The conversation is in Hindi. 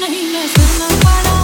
No, you know it's not my